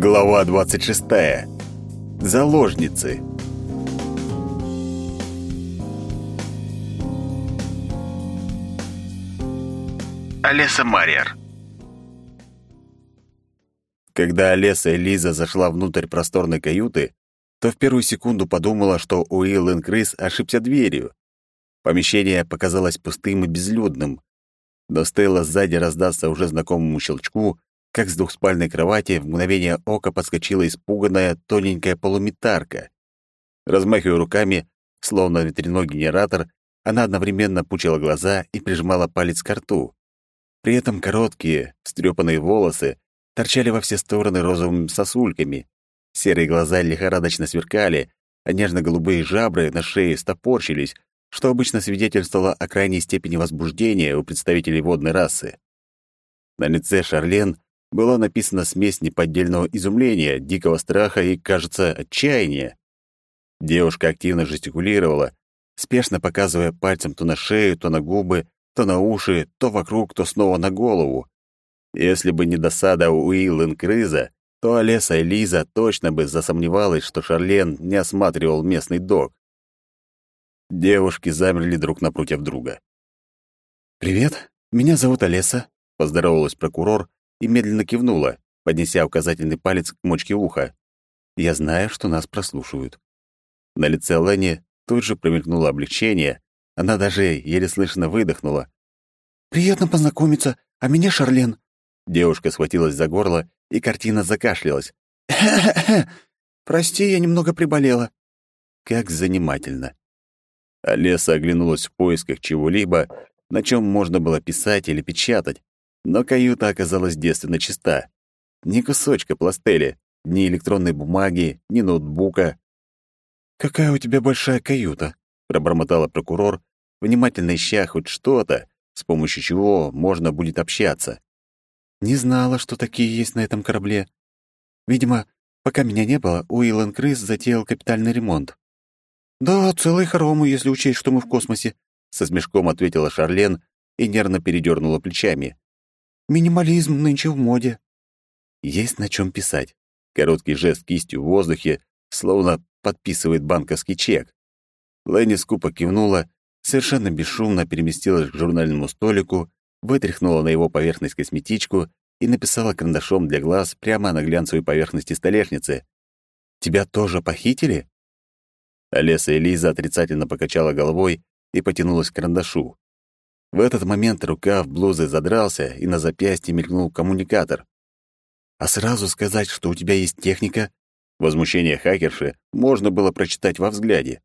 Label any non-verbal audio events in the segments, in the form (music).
Глава 26. Заложницы. Олеса Марьер. Когда Олеса и Лиза зашла внутрь просторной каюты, то в первую секунду подумала, что Уилл Инкрис ошибся дверью. Помещение показалось пустым и безлюдным. Но стоило сзади раздаться уже знакомому щелчку, как с двухспальной кровати в мгновение ока подскочила испуганная тоненькая полуметарка. Размахивая руками, словно ветряной генератор, она одновременно пучила глаза и прижимала палец к рту. При этом короткие, встрепанные волосы торчали во все стороны розовыми сосульками. Серые глаза лихорадочно сверкали, а нежно-голубые жабры на шее стопорщились, что обычно свидетельствовало о крайней степени возбуждения у представителей водной расы. На лице Шарлен была написана смесь неподдельного изумления, дикого страха и, кажется, отчаяния. Девушка активно жестикулировала, спешно показывая пальцем то на шею, то на губы, то на уши, то вокруг, то снова на голову. Если бы не досада Уиллен Крыза, то Олеса и Лиза точно бы засомневалась, что Шарлен не осматривал местный док. Девушки замерли друг напротив друга. «Привет, меня зовут Олеса», — поздоровалась прокурор, и медленно кивнула, поднеся указательный палец к мочке уха. «Я знаю, что нас прослушивают». На лице Лэнни тут же промелькнуло облегчение, она даже еле слышно выдохнула. «Приятно познакомиться, а меня Шарлен». Девушка схватилась за горло, и картина закашлялась. (laughs) «Прости, я немного приболела». Как занимательно. Олеса оглянулась в поисках чего-либо, на чем можно было писать или печатать, но каюта оказалась девственно чиста. Ни кусочка пластели, ни электронной бумаги, ни ноутбука. «Какая у тебя большая каюта», — пробормотала прокурор, внимательно ища хоть что-то, с помощью чего можно будет общаться. «Не знала, что такие есть на этом корабле. Видимо, пока меня не было, Уиллен Крыс затеял капитальный ремонт». «Да, целый хорому, если учесть, что мы в космосе», — со смешком ответила Шарлен и нервно передернула плечами. Минимализм нынче в моде. Есть на чем писать. Короткий жест кистью в воздухе, словно подписывает банковский чек. Лэнни скупо кивнула, совершенно бесшумно переместилась к журнальному столику, вытряхнула на его поверхность косметичку и написала карандашом для глаз прямо на глянцевой поверхности столешницы. «Тебя тоже похитили?» Олеса и Лиза отрицательно покачала головой и потянулась к карандашу. В этот момент рукав блузы задрался, и на запястье мелькнул коммуникатор. «А сразу сказать, что у тебя есть техника?» Возмущение хакерши можно было прочитать во взгляде.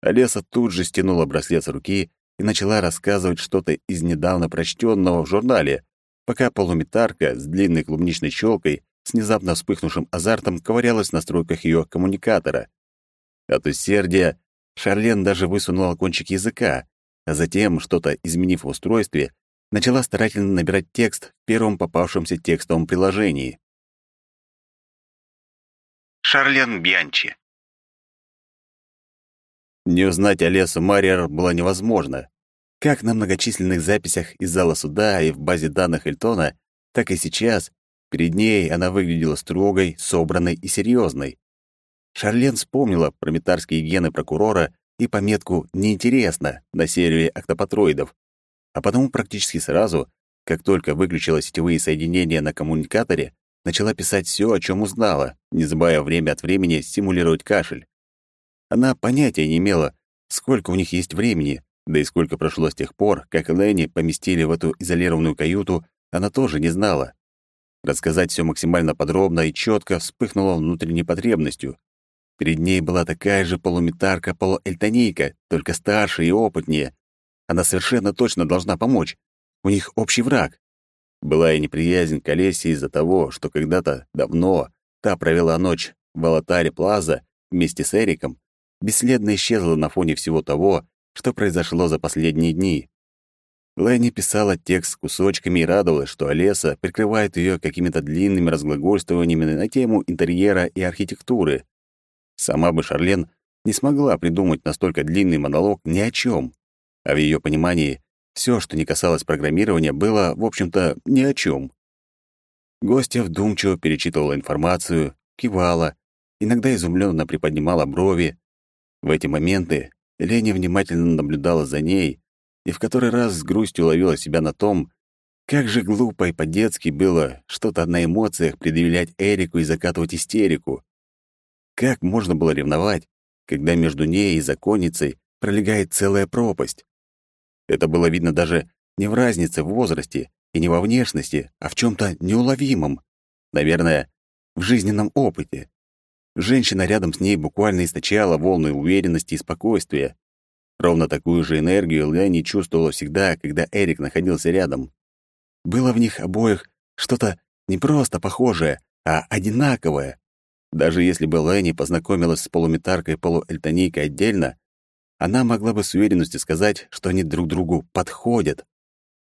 Олеса тут же стянула браслет с руки и начала рассказывать что-то из недавно прочтенного в журнале, пока полуметарка с длинной клубничной щелкой с внезапно вспыхнувшим азартом ковырялась в настройках ее коммуникатора. От усердия Шарлен даже высунула кончик языка, а затем, что-то изменив в устройстве, начала старательно набирать текст в первом попавшемся текстовом приложении. Шарлен Бьянчи Не узнать Олесу Марьер было невозможно. Как на многочисленных записях из зала суда и в базе данных Эльтона, так и сейчас перед ней она выглядела строгой, собранной и серьезной. Шарлен вспомнила про метарские гены прокурора и пометку «Неинтересно» на серии октопатроидов, а потому практически сразу, как только выключила сетевые соединения на коммуникаторе, начала писать все, о чем узнала, не забывая время от времени стимулировать кашель. Она понятия не имела, сколько у них есть времени, да и сколько прошло с тех пор, как Ленни поместили в эту изолированную каюту, она тоже не знала. Рассказать все максимально подробно и четко вспыхнуло внутренней потребностью. Перед ней была такая же полуметарка-полуэльтонейка, только старше и опытнее. Она совершенно точно должна помочь. У них общий враг. Была и неприязнь к Олесе из-за того, что когда-то давно та провела ночь в Алатаре Плаза вместе с Эриком, бесследно исчезла на фоне всего того, что произошло за последние дни. Лэнни писала текст с кусочками и радовалась, что Олеса прикрывает ее какими-то длинными разглагольствованиями на тему интерьера и архитектуры. Сама бы Шарлен не смогла придумать настолько длинный монолог ни о чем. А в ее понимании все, что не касалось программирования, было, в общем-то, ни о чем. Гостья вдумчиво перечитывала информацию, кивала, иногда изумленно приподнимала брови. В эти моменты Леня внимательно наблюдала за ней и в который раз с грустью ловила себя на том, как же глупо и по-детски было что-то на эмоциях предъявлять Эрику и закатывать истерику. Как можно было ревновать, когда между ней и законницей пролегает целая пропасть? Это было видно даже не в разнице в возрасте и не во внешности, а в чем то неуловимом. Наверное, в жизненном опыте. Женщина рядом с ней буквально источала волны уверенности и спокойствия. Ровно такую же энергию Лэни чувствовала всегда, когда Эрик находился рядом. Было в них обоих что-то не просто похожее, а одинаковое. Даже если бы Лэни познакомилась с полуметаркой и полуэльтонийкой отдельно, она могла бы с уверенностью сказать, что они друг другу подходят.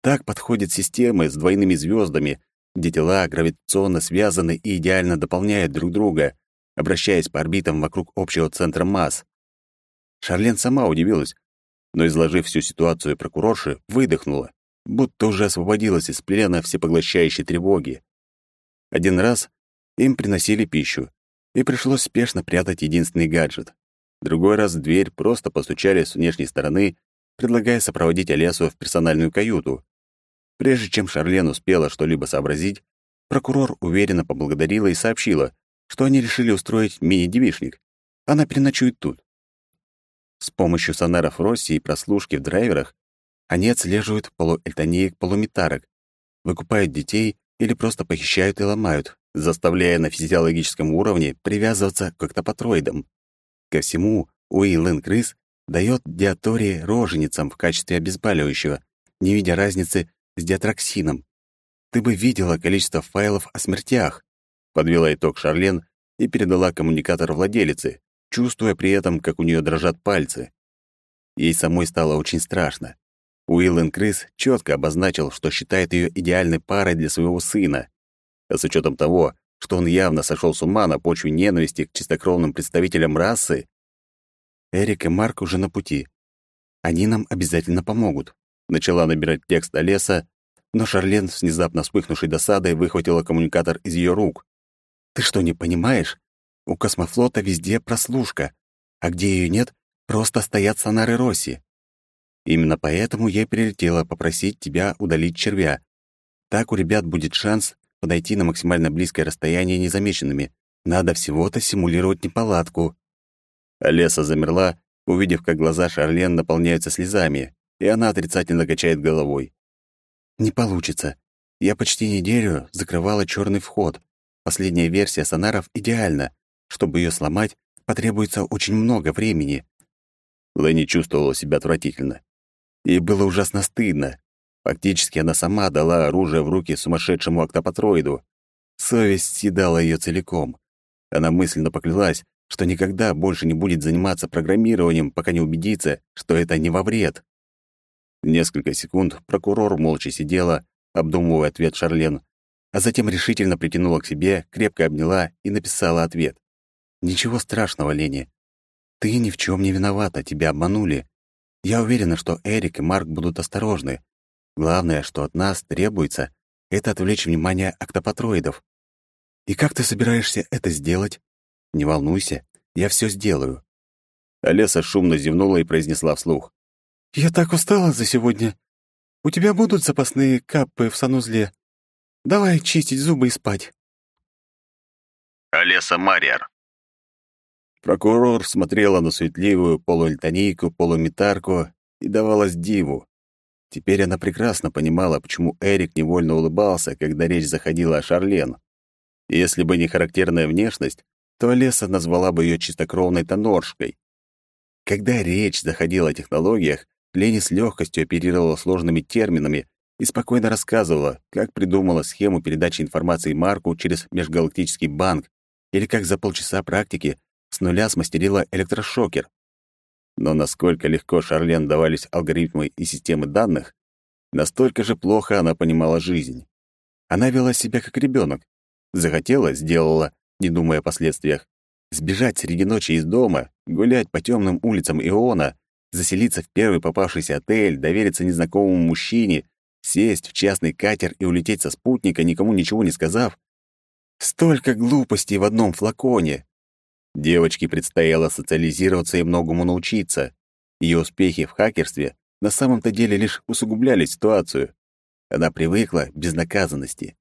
Так подходят системы с двойными звездами, где тела гравитационно связаны и идеально дополняют друг друга, обращаясь по орбитам вокруг общего центра масс. Шарлен сама удивилась, но, изложив всю ситуацию прокурорши, выдохнула, будто уже освободилась из плена всепоглощающей тревоги. Один раз им приносили пищу, и пришлось спешно прятать единственный гаджет. Другой раз в дверь просто постучали с внешней стороны, предлагая сопроводить Олесу в персональную каюту. Прежде чем Шарлен успела что-либо сообразить, прокурор уверенно поблагодарила и сообщила, что они решили устроить мини-девишник. Она переночует тут. С помощью сонаров Росси и прослушки в драйверах они отслеживают полуэльтонеек-полуметарок, выкупают детей или просто похищают и ломают, заставляя на физиологическом уровне привязываться к октопатроидам. Ко всему, Уиллен Крыс дает диатории роженицам в качестве обезболивающего, не видя разницы с диатроксином. Ты бы видела количество файлов о смертях, подвела итог Шарлен и передала коммуникатор владелице, чувствуя при этом, как у нее дрожат пальцы. Ей самой стало очень страшно. Уиллен Крыс четко обозначил, что считает ее идеальной парой для своего сына. С учетом того, что он явно сошел с ума на почве ненависти к чистокровным представителям расы, Эрик и Марк уже на пути. Они нам обязательно помогут. Начала набирать текст Олеса, но Шарлен с внезапно вспыхнувшей досадой выхватила коммуникатор из ее рук. «Ты что, не понимаешь? У космофлота везде прослушка, а где ее нет, просто стоят сонары Росси. Именно поэтому я прилетела попросить тебя удалить червя. Так у ребят будет шанс подойти на максимально близкое расстояние незамеченными. Надо всего-то симулировать неполадку». Олеса замерла, увидев, как глаза Шарлен наполняются слезами, и она отрицательно качает головой. «Не получится. Я почти неделю закрывала черный вход. Последняя версия сонаров идеальна. Чтобы ее сломать, потребуется очень много времени». Лэнни чувствовала себя отвратительно. Ей было ужасно стыдно. Фактически она сама дала оружие в руки сумасшедшему октопатроиду. Совесть съедала ее целиком. Она мысленно поклялась, что никогда больше не будет заниматься программированием, пока не убедится, что это не во вред. Несколько секунд прокурор молча сидела, обдумывая ответ Шарлен, а затем решительно притянула к себе, крепко обняла и написала ответ. «Ничего страшного, Лени. Ты ни в чем не виновата, тебя обманули. Я уверена, что Эрик и Марк будут осторожны. Главное, что от нас требуется, это отвлечь внимание октопатроидов. И как ты собираешься это сделать? Не волнуйся, я все сделаю». Олеса шумно зевнула и произнесла вслух. «Я так устала за сегодня. У тебя будут запасные капы в санузле. Давай чистить зубы и спать». Олеса Мариар. Прокурор смотрела на суетливую полуэльтонийку, полуметарку и давалась диву. Теперь она прекрасно понимала, почему Эрик невольно улыбался, когда речь заходила о Шарлен. Если бы не характерная внешность, то Олеса назвала бы ее чистокровной тоноршкой. Когда речь заходила о технологиях, Лени с легкостью оперировала сложными терминами и спокойно рассказывала, как придумала схему передачи информации Марку через межгалактический банк или как за полчаса практики с нуля смастерила электрошокер. Но насколько легко Шарлен давались алгоритмы и системы данных, настолько же плохо она понимала жизнь. Она вела себя как ребенок. Захотела — сделала, не думая о последствиях. Сбежать среди ночи из дома, гулять по темным улицам Иона, заселиться в первый попавшийся отель, довериться незнакомому мужчине Сесть в частный катер и улететь со спутника, никому ничего не сказав? Столько глупостей в одном флаконе. Девочке предстояло социализироваться и многому научиться. Ее успехи в хакерстве на самом-то деле лишь усугубляли ситуацию. Она привыкла к безнаказанности.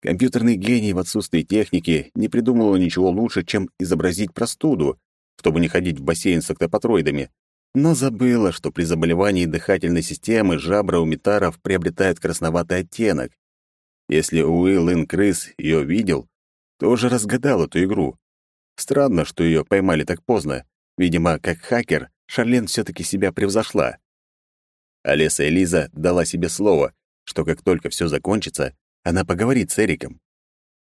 Компьютерный гений в отсутствии техники не придумал ничего лучше, чем изобразить простуду, чтобы не ходить в бассейн с октопатроидами, но забыла, что при заболевании дыхательной системы жабра у метаров приобретают красноватый оттенок. Если Уилл Инкрыс ее видел, то уже разгадал эту игру. Странно, что ее поймали так поздно. Видимо, как хакер, Шарлен все таки себя превзошла. Олеса Элиза дала себе слово, что как только все закончится, она поговорит с Эриком.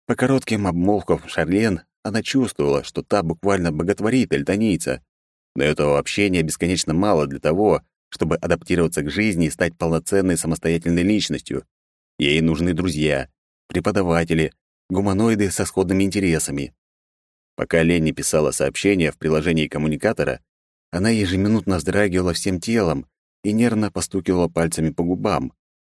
По коротким обмолвкам Шарлен она чувствовала, что та буквально боготворит эльтонийца, но этого общения бесконечно мало для того, чтобы адаптироваться к жизни и стать полноценной самостоятельной личностью. Ей нужны друзья, преподаватели, гуманоиды со сходными интересами. Пока Ленни писала сообщение в приложении коммуникатора, она ежеминутно вздрагивала всем телом и нервно постукивала пальцами по губам.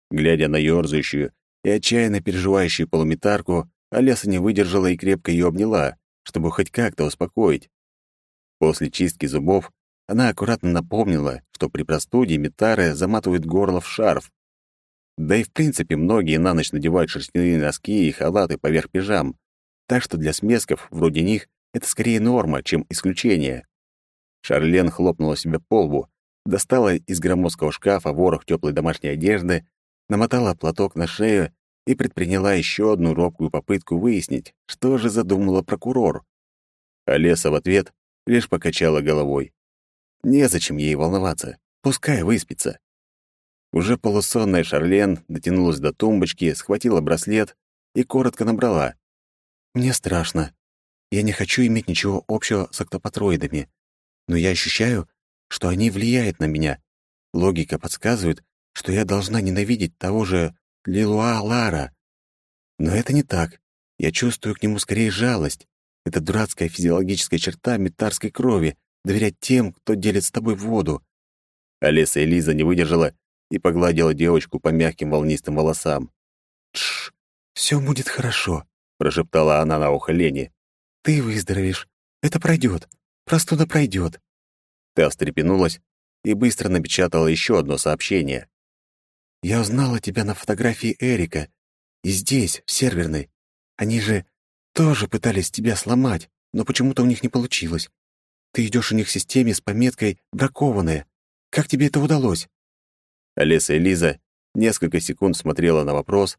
Глядя на ёрзающую и отчаянно переживающую полуметарку, Олеса не выдержала и крепко ее обняла, чтобы хоть как-то успокоить. После чистки зубов она аккуратно напомнила, что при простуде метары заматывают горло в шарф. Да и в принципе многие на ночь надевают шерстяные носки и халаты поверх пижам, так что для смесков, вроде них, это скорее норма, чем исключение. Шарлен хлопнула себя по лбу, достала из громоздкого шкафа ворох теплой домашней одежды, намотала платок на шею и предприняла еще одну робкую попытку выяснить, что же задумала прокурор. А Леса в ответ лишь покачала головой. Незачем ей волноваться, пускай выспится. Уже полусонная Шарлен дотянулась до тумбочки, схватила браслет и коротко набрала. «Мне страшно. Я не хочу иметь ничего общего с октопатроидами, но я ощущаю, что они влияют на меня. Логика подсказывает, что я должна ненавидеть того же Лилуа Лара. Но это не так. Я чувствую к нему скорее жалость. Это дурацкая физиологическая черта метарской крови — доверять тем, кто делит с тобой воду. Алиса и Лиза не выдержала и погладила девочку по мягким волнистым волосам. «Тш, все будет хорошо», — прошептала она на ухо Лене. «Ты выздоровеешь. Это пройдет. Простуда пройдет». Та встрепенулась и быстро напечатала еще одно сообщение. Я узнала тебя на фотографии Эрика. И здесь, в серверной. Они же тоже пытались тебя сломать, но почему-то у них не получилось. Ты идешь у них в системе с пометкой «бракованная». Как тебе это удалось?» Олеса и Лиза несколько секунд смотрела на вопрос,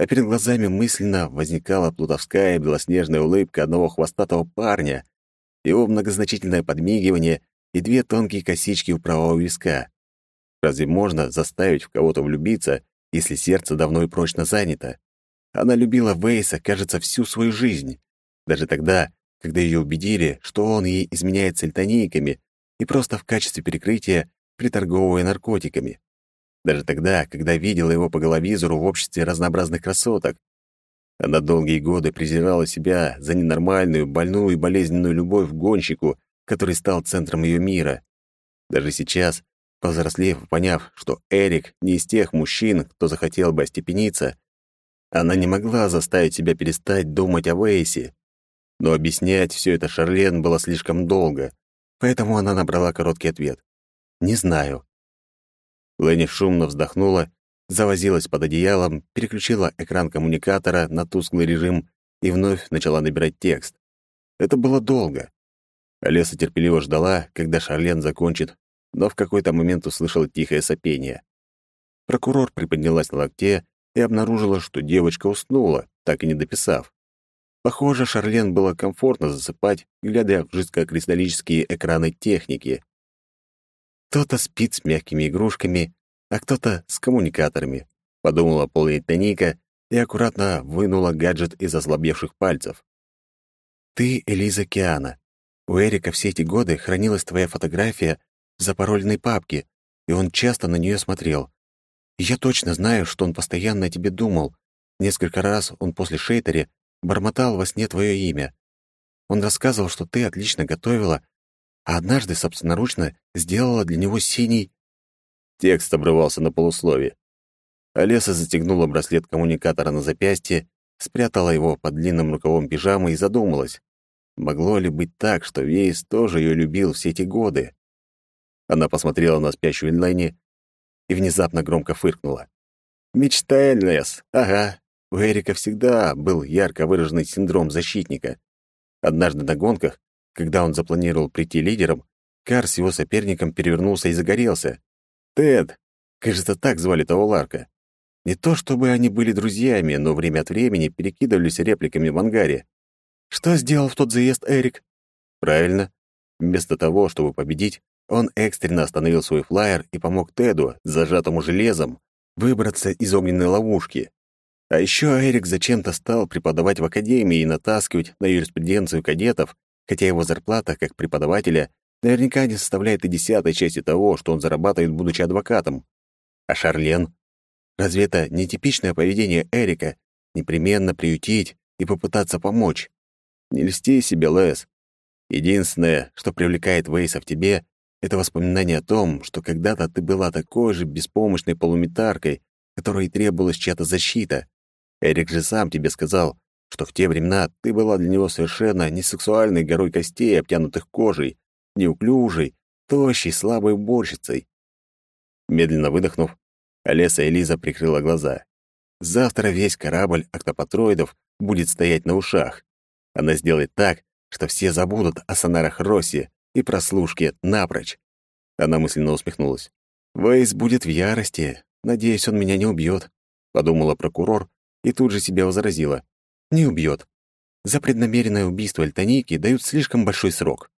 а перед глазами мысленно возникала плутовская белоснежная улыбка одного хвостатого парня, его многозначительное подмигивание и две тонкие косички у правого виска. Разве можно заставить в кого-то влюбиться, если сердце давно и прочно занято? Она любила Вейса, кажется, всю свою жизнь. Даже тогда, когда ее убедили, что он ей изменяет с и просто в качестве перекрытия приторговывая наркотиками. Даже тогда, когда видела его по головизору в обществе разнообразных красоток. Она долгие годы презирала себя за ненормальную, больную и болезненную любовь к гонщику, который стал центром ее мира. Даже сейчас, Повзрослев, поняв, что Эрик не из тех мужчин, кто захотел бы остепениться, она не могла заставить себя перестать думать о Вейсе. Но объяснять все это Шарлен было слишком долго, поэтому она набрала короткий ответ. «Не знаю». Ленни шумно вздохнула, завозилась под одеялом, переключила экран коммуникатора на тусклый режим и вновь начала набирать текст. Это было долго. Олеса терпеливо ждала, когда Шарлен закончит, но в какой-то момент услышала тихое сопение. Прокурор приподнялась на локте и обнаружила, что девочка уснула, так и не дописав. Похоже, Шарлен было комфортно засыпать, глядя в жидкокристаллические экраны техники. Кто-то спит с мягкими игрушками, а кто-то с коммуникаторами, подумала полиэтоника и аккуратно вынула гаджет из ослабевших пальцев. Ты Элиза Киана. У Эрика все эти годы хранилась твоя фотография в запарольной папке, и он часто на нее смотрел. Я точно знаю, что он постоянно о тебе думал. Несколько раз он после Шейтери бормотал во сне твое имя. Он рассказывал, что ты отлично готовила, а однажды собственноручно сделала для него синий... Текст обрывался на полуслове. Олеса застегнула браслет коммуникатора на запястье, спрятала его под длинным рукавом пижамы и задумалась. Могло ли быть так, что Вейс тоже ее любил все эти годы? Она посмотрела на спящую Эльнайни и внезапно громко фыркнула. «Мечта Эльнес! Ага, у Эрика всегда был ярко выраженный синдром защитника. Однажды на гонках, когда он запланировал прийти лидером, Кар с его соперником перевернулся и загорелся. Тед, кажется, так звали того Ларка. Не то чтобы они были друзьями, но время от времени перекидывались репликами в ангаре. Что сделал в тот заезд Эрик? Правильно. Вместо того, чтобы победить, он экстренно остановил свой флайер и помог Теду, зажатому железом, выбраться из огненной ловушки. А еще Эрик зачем-то стал преподавать в академии и натаскивать на юриспруденцию кадетов, хотя его зарплата как преподавателя наверняка не составляет и десятой части того, что он зарабатывает, будучи адвокатом. А Шарлен? Разве это не типичное поведение Эрика — непременно приютить и попытаться помочь? Не льсти себе, Лэс. Единственное, что привлекает Вейса в тебе, это воспоминание о том, что когда-то ты была такой же беспомощной полуметаркой, которой требовалась чья-то защита. Эрик же сам тебе сказал, что в те времена ты была для него совершенно не сексуальной горой костей, обтянутых кожей, неуклюжей, тощей, слабой уборщицей. Медленно выдохнув, Олеса и Лиза прикрыла глаза. Завтра весь корабль октопатроидов будет стоять на ушах. Она сделает так, что все забудут о сонарах Росси и прослушке напрочь. Она мысленно усмехнулась. «Вейс будет в ярости. Надеюсь, он меня не убьет», — подумала прокурор и тут же себя возразила. «Не убьет. За преднамеренное убийство Альтаники дают слишком большой срок.